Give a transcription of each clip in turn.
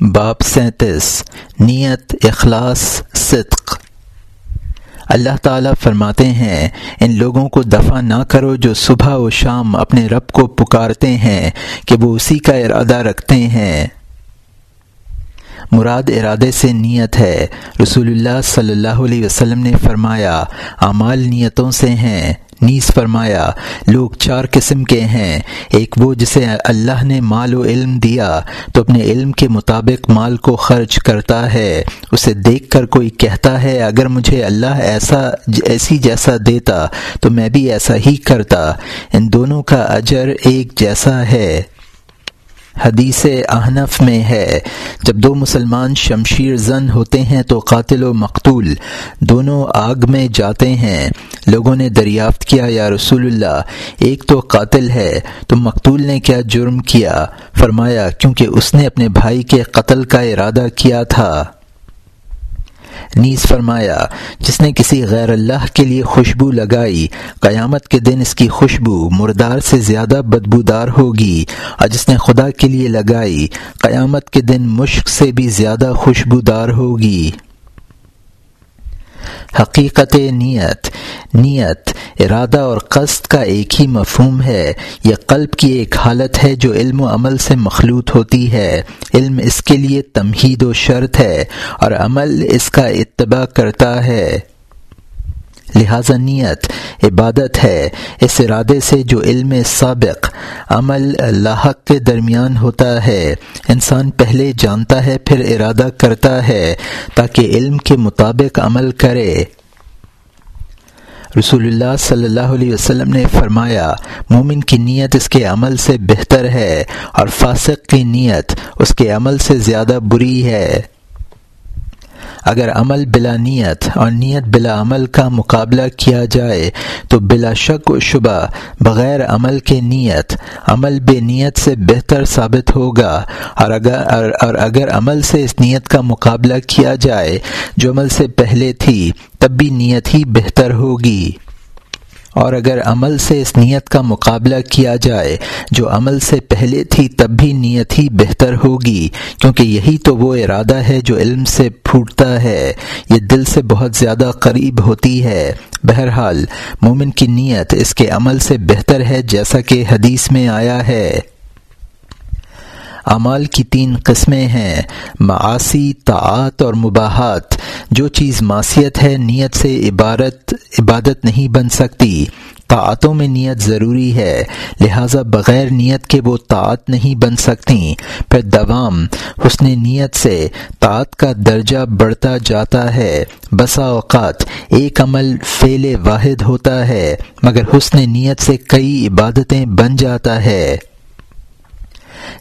باب سینتیس، نیت، اخلاص، صدق۔ اللہ تعالیٰ فرماتے ہیں، ان لوگوں کو دفع نہ کرو جو صبح و شام اپنے رب کو پکارتے ہیں، کہ وہ اسی کا ارادہ رکھتے ہیں۔ مراد ارادے سے نیت ہے۔ رسول اللہ صلی اللہ علیہ وسلم نے فرمایا، اعمال نیتوں سے ہیں۔ نیز فرمایا، لوگ چار قسم کے ہیں۔ ایک وہ جسے اللہ نے مال و علم دیا، تو اپنے علم کے مطابق مال کو خرچ کرتا ہے۔ اسے دیکھ کر کوئی کہتا ہے، اگر مجھے اللہ ایسا، ایسی جیسا دیتا، تو میں بھی ایسا ہی کرتا۔ ان دونوں کا اجر ایک جیسا ہے۔ حدیث احنف میں ہے۔ جب دو مسلمان شمشیر زن ہوتے ہیں تو قاتل و مقتول دونوں آگ میں جاتے ہیں۔ لوگوں نے دریافت کیا، یا رسول اللہ، ایک تو قاتل ہے تو مقتول نے کیا جرم کیا؟ فرمایا، کیونکہ اس نے اپنے بھائی کے قتل کا ارادہ کیا تھا۔ نیز فرمایا، جس نے کسی غیر اللہ کے لیے خوشبو لگائی، قیامت کے دن اس کی خوشبو مردار سے زیادہ بدبودار ہوگی۔ اور جس نے خدا کے لیے لگائی، قیامت کے دن مشق سے بھی زیادہ خوشبودار ہوگی۔ حقیقت نیت نیت ارادہ اور قصد کا ایک ہی مفہوم ہے۔ یہ قلب کی ایک حالت ہے جو علم و عمل سے مخلوط ہوتی ہے۔ علم اس کے لیے تمہید و شرط ہے اور عمل اس کا اتباع کرتا ہے۔ لہذا نیت عبادت ہے۔ اس ارادے سے جو علم سابق عمل لاحق کے درمیان ہوتا ہے۔ انسان پہلے جانتا ہے، پھر ارادہ کرتا ہے تاکہ علم کے مطابق عمل کرے۔ رسول اللہ صلی اللہ علیہ وسلم نے فرمایا، مومن کی نیت اس کے عمل سے بہتر ہے اور فاسق کی نیت اس کے عمل سے زیادہ بری ہے۔ اگر عمل بلا نیت اور نیت بلا عمل کا مقابلہ کیا جائے تو بلا شک و شبہ بغیر عمل کے نیت، عمل بے نیت سے بہتر ثابت ہوگا۔ اور اگر اور اگر عمل سے اس نیت کا مقابلہ کیا جائے، جو عمل سے پہلے تھی، تب بھی نیت ہی بہتر ہوگی۔ اور اگر عمل سے اس نیت کا مقابلہ کیا جائے، جو عمل سے پہلے تھی تب بھی نیت ہی بہتر ہوگی، کیونکہ یہی تو وہ ارادہ ہے جو علم سے پھوٹتا ہے، یہ دل سے بہت زیادہ قریب ہوتی ہے۔ بہرحال، مومن کی نیت اس کے عمل سے بہتر ہے جیسا کہ حدیث میں آیا ہے۔ اعمال کی تین قسمیں ہیں معاشی طاعت اور مباحات۔ جو چیز معاشیت ہے، نیت سے عبارت، عبادت نہیں بن سکتی۔ طاعتوں میں نیت ضروری ہے، لہٰذا بغیر نیت کے وہ طاعت نہیں بن سکتی۔ پھر دوام، حسن نیت سے طاعت کا درجہ بڑھتا جاتا ہے۔ بسا اوقات ایک عمل فعل واحد ہوتا ہے، مگر حسن نیت سے کئی عبادتیں بن جاتا ہے۔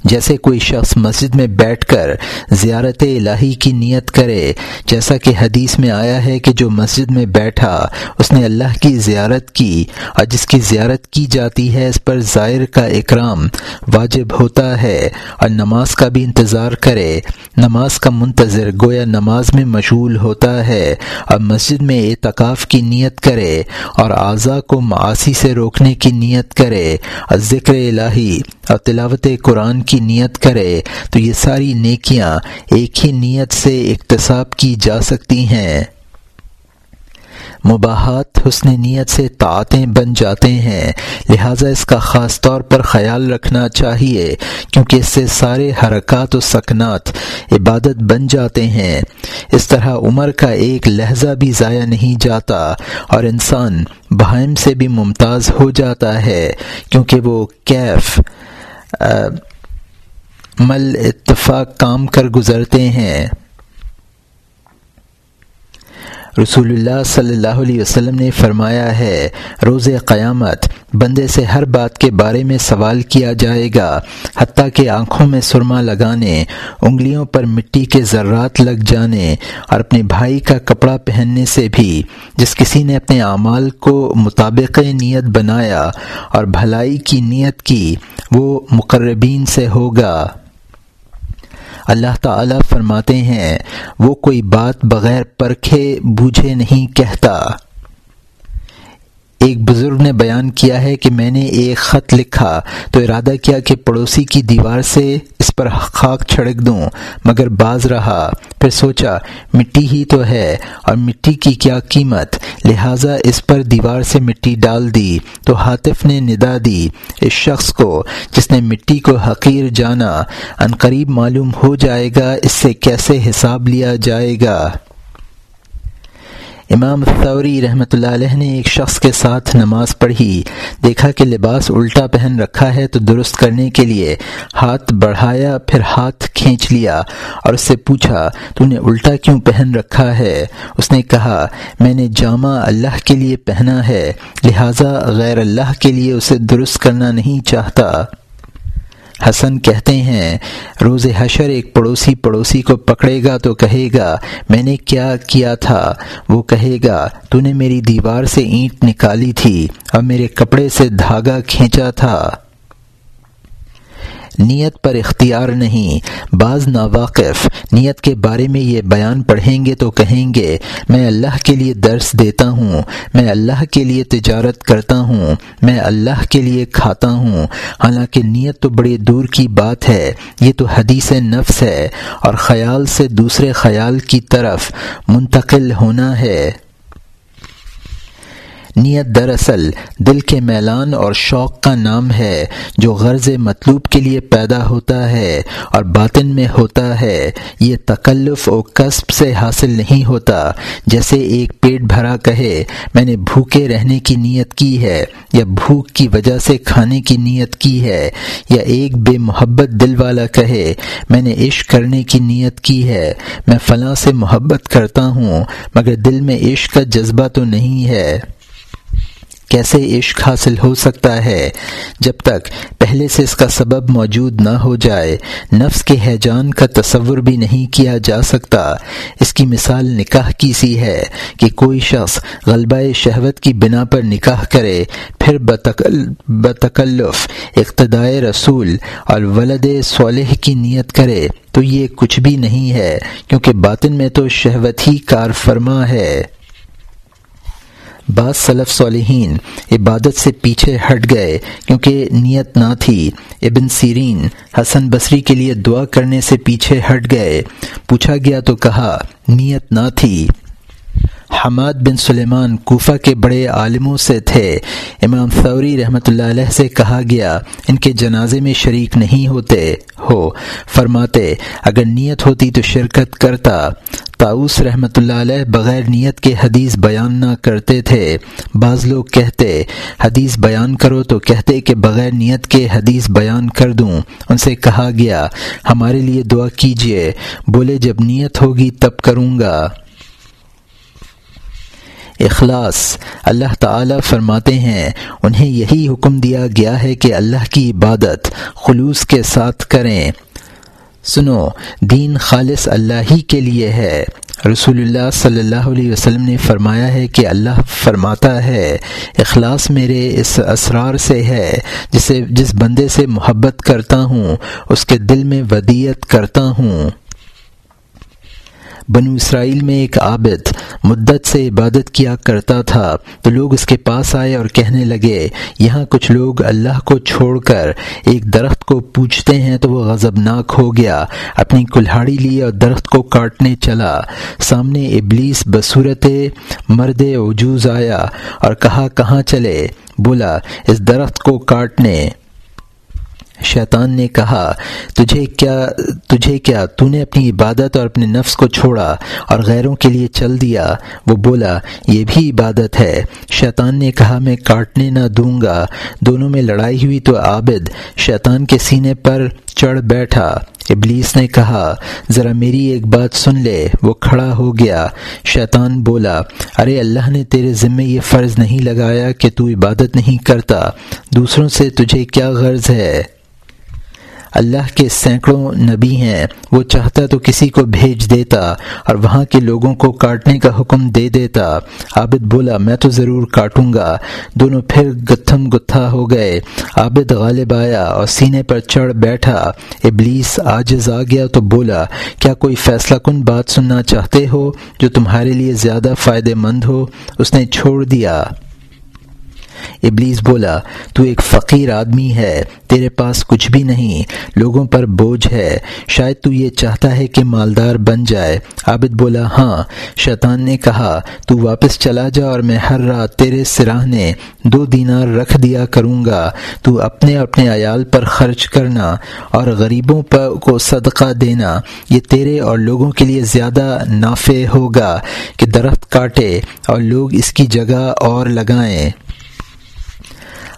جیسے کوئی شخص مسجد میں بیٹھ کر زیارت الہی کی نیت کرے، جیسا کہ حدیث میں آیا ہے کہ جو مسجد میں بیٹھا، اس نے اللہ کی زیارت کی اور جس کی زیارت کی جاتی ہے، اس پر ظاہر کا اکرام واجب ہوتا ہے اور نماز کا بھی انتظار کرے۔ نماز کا منتظر گویا نماز میں مشغول ہوتا ہے اور مسجد میں اعتکاف کی نیت کرے اور اعضاء کو معاشی سے روکنے کی نیت کرے اور ذکر الہی اور تلاوت قرآن کی نیت کرے تو یہ ساری نیکیاں ایک ہی نیت سے اقتصاب کی جا سکتی ہیں۔ مباحات حسن نیت سے طاعتیں بن جاتے ہیں۔ لہٰذا اس کا خاص طور پر خیال رکھنا چاہیے کیونکہ اس سے سارے حرکات و سکنات عبادت بن جاتے ہیں۔ اس طرح عمر کا ایک لہجہ بھی ضائع نہیں جاتا اور انسان بہائم سے بھی ممتاز ہو جاتا ہے کیونکہ وہ کیف مل اتفاق کام کر گزرتے ہیں۔ رسول اللہ صلی اللہ علیہ وسلم نے فرمایا ہے، روز قیامت بندے سے ہر بات کے بارے میں سوال کیا جائے گا، حتیٰ کہ آنکھوں میں سرما لگانے، انگلیوں پر مٹی کے ذرات لگ جانے اور اپنے بھائی کا کپڑا پہننے سے بھی، جس کسی نے اپنے اعمال کو مطابق نیت بنایا اور بھلائی کی نیت کی، وہ مقربین سے ہوگا۔ اللہ تعالیٰ فرماتے ہیں وہ کوئی بات بغیر پرکھے بوجھے نہیں کہتا۔ ایک بزرگ نے بیان کیا ہے کہ میں نے ایک خط لکھا، تو ارادہ کیا کہ پڑوسی کی دیوار سے اس پر خاک چھڑک دوں، مگر باز رہا۔ پھر سوچا، مٹی ہی تو ہے، اور مٹی کی کیا قیمت؟ لہٰذا اس پر دیوار سے مٹی ڈال دی۔ تو حاطف نے ندا دی اس شخص کو، جس نے مٹی کو حقیر جانا۔ قریب معلوم ہو جائے گا اس سے کیسے حساب لیا جائے گا۔ امام ثوری رحمۃ اللہ علیہ نے ایک شخص کے ساتھ نماز پڑھی، دیکھا کہ لباس الٹا پہن رکھا ہے تو درست کرنے کے لیے ہاتھ بڑھایا، پھر ہاتھ کھینچ لیا اور اس سے پوچھا، تو نے الٹا کیوں پہن رکھا ہے؟ اس نے کہا، میں نے جامع اللہ کے لیے پہنا ہے، لہٰذا غیر اللہ کے لیے اسے درست کرنا نہیں چاہتا۔ حسن کہتے ہیں، روز حشر ایک پڑوسی پڑوسی کو پکڑے گا تو کہے گا، میں نے کیا کیا تھا؟ وہ کہے گا، تو نے میری دیوار سے اینٹ نکالی تھی اور میرے کپڑے سے دھاگا کھینچا تھا۔ نیت پر اختیار نہیں۔ بعض ناواقف نیت کے بارے میں یہ بیان پڑھیں گے تو کہیں گے، میں اللہ کے لیے درس دیتا ہوں، میں اللہ کے لیے تجارت کرتا ہوں، میں اللہ کے لیے کھاتا ہوں۔ حالانکہ نیت تو بڑی دور کی بات ہے، یہ تو حدیث نفس ہے، اور خیال سے دوسرے خیال کی طرف منتقل ہونا ہے۔ نیت دراصل دل کے میلان اور شوق کا نام ہے، جو غرض مطلوب کے لیے پیدا ہوتا ہے اور باطن میں ہوتا ہے۔ یہ تکلف و قصب سے حاصل نہیں ہوتا۔ جیسے ایک پیٹ بھرا کہے، میں نے بھوکے رہنے کی نیت کی ہے، یا بھوک کی وجہ سے کھانے کی نیت کی ہے، یا ایک بے محبت دل والا کہے، میں نے عشق کرنے کی نیت کی ہے۔ میں فلاں سے محبت کرتا ہوں، مگر دل میں عشق کا جذبہ تو نہیں ہے۔ کیسے عشق حاصل ہو سکتا ہے جب تک پہلے سے اس کا سبب موجود نہ ہو جائے، نفس کے حیجان کا تصور بھی نہیں کیا جا سکتا۔ اس کی مثال نکاح کی سی ہے کہ کوئی شخص غلبہ شہوت کی بنا پر نکاح کرے، پھر بتکلف اقتدائے رسول اور ولد صالح کی نیت کرے، تو یہ کچھ بھی نہیں ہے، کیونکہ باطن میں تو شہوت ہی کار فرما ہے۔ بعض صلف صالحین عبادت سے پیچھے ہٹ گئے کیونکہ نیت نہ تھی۔ ابن سیرین حسن بصری کے لیے دعا کرنے سے پیچھے ہٹ گئے۔ پوچھا گیا تو کہا، نیت نہ تھی۔ حماد بن سلیمان کوفہ کے بڑے عالموں سے تھے۔ امام ثوری رحمۃ اللہ علیہ سے کہا گیا، ان کے جنازے میں شریک نہیں ہوتے۔ ہو، فرماتے، اگر نیت ہوتی تو شرکت کرتا۔ تاؤس رحمۃ اللہ علیہ بغیر نیت کے حدیث بیان نہ کرتے تھے۔ بعض لوگ کہتے، حدیث بیان کرو تو کہتے کہ بغیر نیت کے حدیث بیان کر دوں۔ ان سے کہا گیا، ہمارے لیے دعا کیجیے بولے، جب نیت ہوگی تب کروں گا۔ اخلاص، اللہ تعالی فرماتے ہیں، انہیں یہی حکم دیا گیا ہے کہ اللہ کی عبادت خلوص کے ساتھ کریں۔ سنو، دین خالص اللہ ہی کے لیے ہے۔ رسول اللہ صلی اللہ علیہ وسلم نے فرمایا ہے کہ اللہ فرماتا ہے، اخلاص میرے اس اسرار سے ہے، جسے جس بندے سے محبت کرتا ہوں، اس کے دل میں ودیت کرتا ہوں۔ بنو اسرائیل میں ایک عابد مدت سے عبادت کیا کرتا تھا، تو لوگ اس کے پاس آئے اور کہنے لگے، یہاں کچھ لوگ اللہ کو چھوڑ کر ایک درخت کو پوچھتے ہیں تو وہ غضبناک ہو گیا، اپنی کلہاڑی لی اور درخت کو کاٹنے چلا۔ سامنے ابلیس بصورت مرد عجوز آیا اور کہا، کہاں چلے؟ بولا، اس درخت کو کاٹنے۔ شیطان نے کہا، تجھے کیا تجھے کیا تو نے اپنی عبادت اور اپنے نفس کو چھوڑا اور غیروں کے لیے چل دیا؟ وہ بولا، یہ بھی عبادت ہے۔ شیطان نے کہا، میں کاٹنے نہ دوں گا، دونوں میں لڑائی ہوئی تو عابد۔ شیطان کے سینے پر چڑھ بیٹھا۔ ابلیس نے کہا، ذرا میری ایک بات سن لے، وہ کھڑا ہو گیا۔ شیطان بولا، ارے اللہ نے تیرے ذمے یہ فرض نہیں لگایا کہ تو عبادت نہیں کرتا، دوسروں سے تجھے کیا غرض ہے؟ اللہ کے سینکڑوں نبی ہیں، وہ چاہتا تو کسی کو بھیج دیتا اور وہاں کے لوگوں کو کاٹنے کا حکم دے دیتا۔ عابد بولا، میں تو ضرور کاٹوں گا۔ دونوں پھر گتھم گتھا ہو گئے۔ عابد غالب آیا اور سینے پر چڑھ بیٹھا۔ ابلیس آجز آ گیا تو بولا، کیا کوئی فیصلہ کن بات سننا چاہتے ہو جو تمہارے لیے زیادہ فائدہ مند ہو؟ اس نے چھوڑ دیا۔ ابلیس بولا، تو ایک فقیر آدمی ہے، تیرے پاس کچھ بھی نہیں، لوگوں پر بوجھ ہے، شاید تو یہ چاہتا ہے کہ مالدار بن جائے. عابد بولا ہاں. شیطان نے کہا، تو واپس چلا جا اور میں ہر رات تیرے سراہنے دو دینار رکھ دیا کروں گا، تو اپنے اپنے عیال پر خرچ کرنا اور غریبوں پر کو صدقہ دینا، یہ تیرے اور لوگوں کے لیے زیادہ نافع ہوگا کہ درخت کاٹے اور لوگ اس کی جگہ اور لگائیں.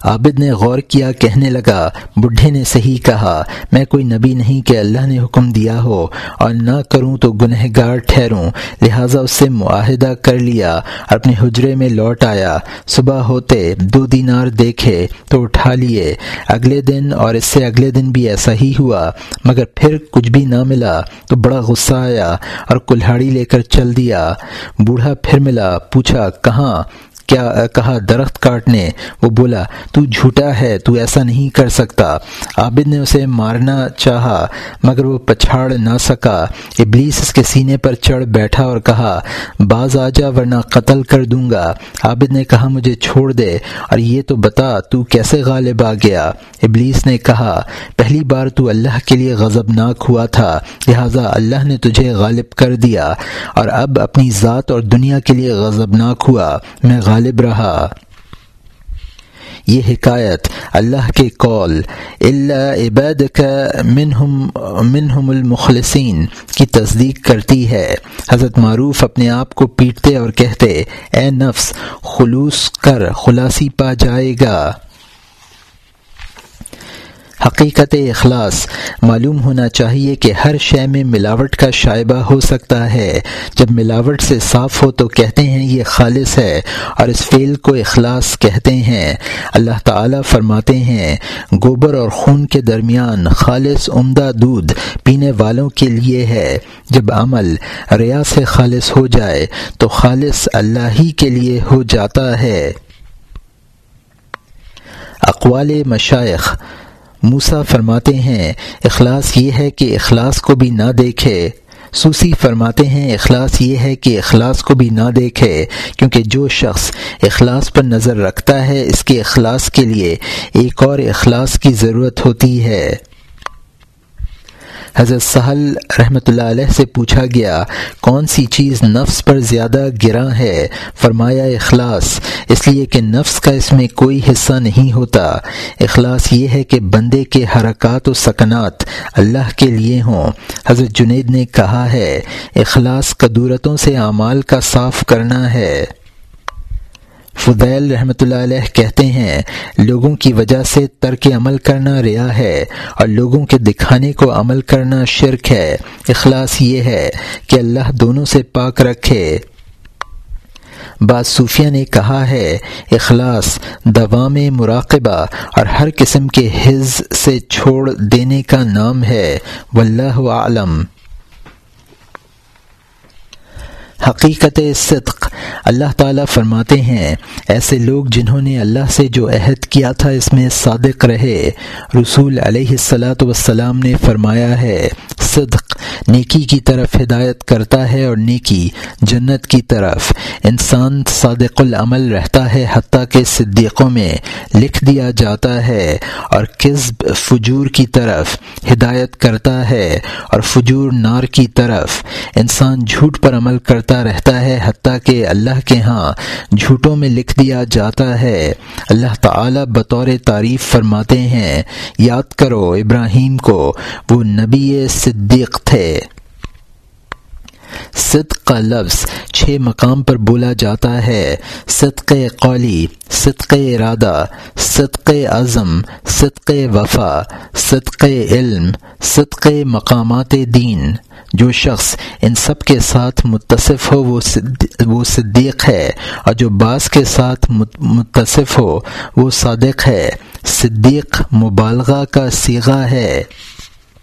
عابد نے غور کیا، کہنے لگا، بڈھے نے صحیح کہا، میں کوئی نبی نہیں کہ اللہ نے حکم دیا ہو اور نہ کروں تو گنہ گار ٹھہروں، لہٰذا اس سے معاہدہ کر لیا اور اپنے حجرے میں لوٹ آیا۔ صبح ہوتے دو دینار دیکھے تو اٹھا لیے۔ اگلے دن اور اس سے اگلے دن بھی ایسا ہی ہوا، مگر پھر کچھ بھی نہ ملا تو بڑا غصہ آیا اور کلہاڑی لے کر چل دیا۔ بوڑھا پھر ملا، پوچھا، کہاں؟ کیا کہا درخت کاٹنے؟ وہ بولا، تو جھوٹا ہے، تو ایسا نہیں کر سکتا۔ عابد نے اسے مارنا چاہا، مگر وہ پچھاڑ نہ سکا۔ ابلیس اس کے سینے پر چڑھ بیٹھا اور کہا، باز آ جا، ورنہ قتل کر دوں گا۔ عابد نے کہا، مجھے چھوڑ دے، اور یہ تو بتا، تو کیسے غالب آ گیا؟ ابلیس نے کہا، پہلی بار تو اللہ کے لیے غضب ناک ہوا تھا، لہٰذا اللہ نے تجھے غالب کر دیا۔ اور اب اپنی ذات اور دنیا کے لیے غضب ناک ہوا۔ میں غالب غالب رہا۔ یہ حکایت اللہ کے قول اللہ عبید کا منہم المخلصین کی تصدیق کرتی ہے۔ حضرت معروف اپنے آپ کو پیٹتے اور کہتے، اے نفس، خلوص کر، خلاصی پا جائے گا۔ حقیقت اخلاص، معلوم ہونا چاہیے کہ ہر شے میں ملاوٹ کا شائبہ ہو سکتا ہے۔ جب ملاوٹ سے صاف ہو تو کہتے ہیں یہ خالص ہے اور اس فعل کو اخلاص کہتے ہیں۔ اللہ تعالی فرماتے ہیں، گوبر اور خون کے درمیان خالص عمدہ دودھ پینے والوں کے لیے ہے۔ جب عمل ریا سے خالص ہو جائے تو خالص اللہ ہی کے لیے ہو جاتا ہے۔ اقوال مشائق موسا فرماتے ہیں، اخلاص یہ ہے کہ اخلاص کو بھی نہ دیکھے۔ سوسی فرماتے ہیں، اخلاص یہ ہے کہ اخلاص کو بھی نہ دیکھے، کیونکہ جو شخص اخلاص پر نظر رکھتا ہے، اس کے اخلاص کے لیے ایک اور اخلاص کی ضرورت ہوتی ہے۔ حضرت سہل رحمۃ اللہ علیہ سے پوچھا گیا، کون سی چیز نفس پر زیادہ گراں ہے؟ فرمایا، اخلاص۔ اس لیے کہ نفس کا اس میں کوئی حصہ نہیں ہوتا۔ اخلاص یہ ہے کہ بندے کے حرکات و سکنات اللہ کے لیے ہوں۔ حضرت جنید نے کہا ہے، اخلاص قدورتوں سے اعمال کا صاف کرنا ہے۔ فضیل رحمۃ اللہ علیہ کہتے ہیں، لوگوں کی وجہ سے ترک عمل کرنا ریا ہے اور لوگوں کے دکھانے کو عمل کرنا شرک ہے۔ اخلاص یہ ہے کہ اللہ دونوں سے پاک رکھے۔ بعض صوفیہ نے کہا ہے، اخلاص دوام مراقبہ اور ہر قسم کے حز سے چھوڑ دینے کا نام ہے۔ واللہ عالم حقیقت صدق۔ اللہ تعالیٰ فرماتے ہیں، ایسے لوگ جنہوں نے اللہ سے جو عہد کیا تھا اس میں صادق رہے۔ رسول علیہ السلاۃ وسلام نے فرمایا ہے، صدق، نیکی کی طرف ہدایت کرتا ہے اور نیکی جنت کی طرف۔ انسان صادق العمل رہتا ہے حتیٰ کہ صدیقوں میں لکھ دیا جاتا ہے اور قزب فجور کی طرف ہدایت کرتا ہے اور فجور نار کی طرف۔ انسان جھوٹ پر عمل کرتا رہتا ہے حتیٰ کہ اللہ کے ہاں جھوٹوں میں لکھ دیا جاتا ہے۔ اللہ تعالی بطور تعریف فرماتے ہیں، یاد کرو ابراہیم کو، وہ نبی صدیق تھے۔ صدق کا لفظ چھ مقام پر بولا جاتا ہے، صدق قولی۔ صدق ارادہ، صدق اعظم صدق وفا، صدق علم، صدق مقامات دین۔ جو شخص ان سب کے ساتھ متصف ہو، وہ صدیق ہے۔ اور جو بعض کے ساتھ متصف ہو، وہ صادق ہے۔ صدیق مبالغہ کا سیغہ ہے۔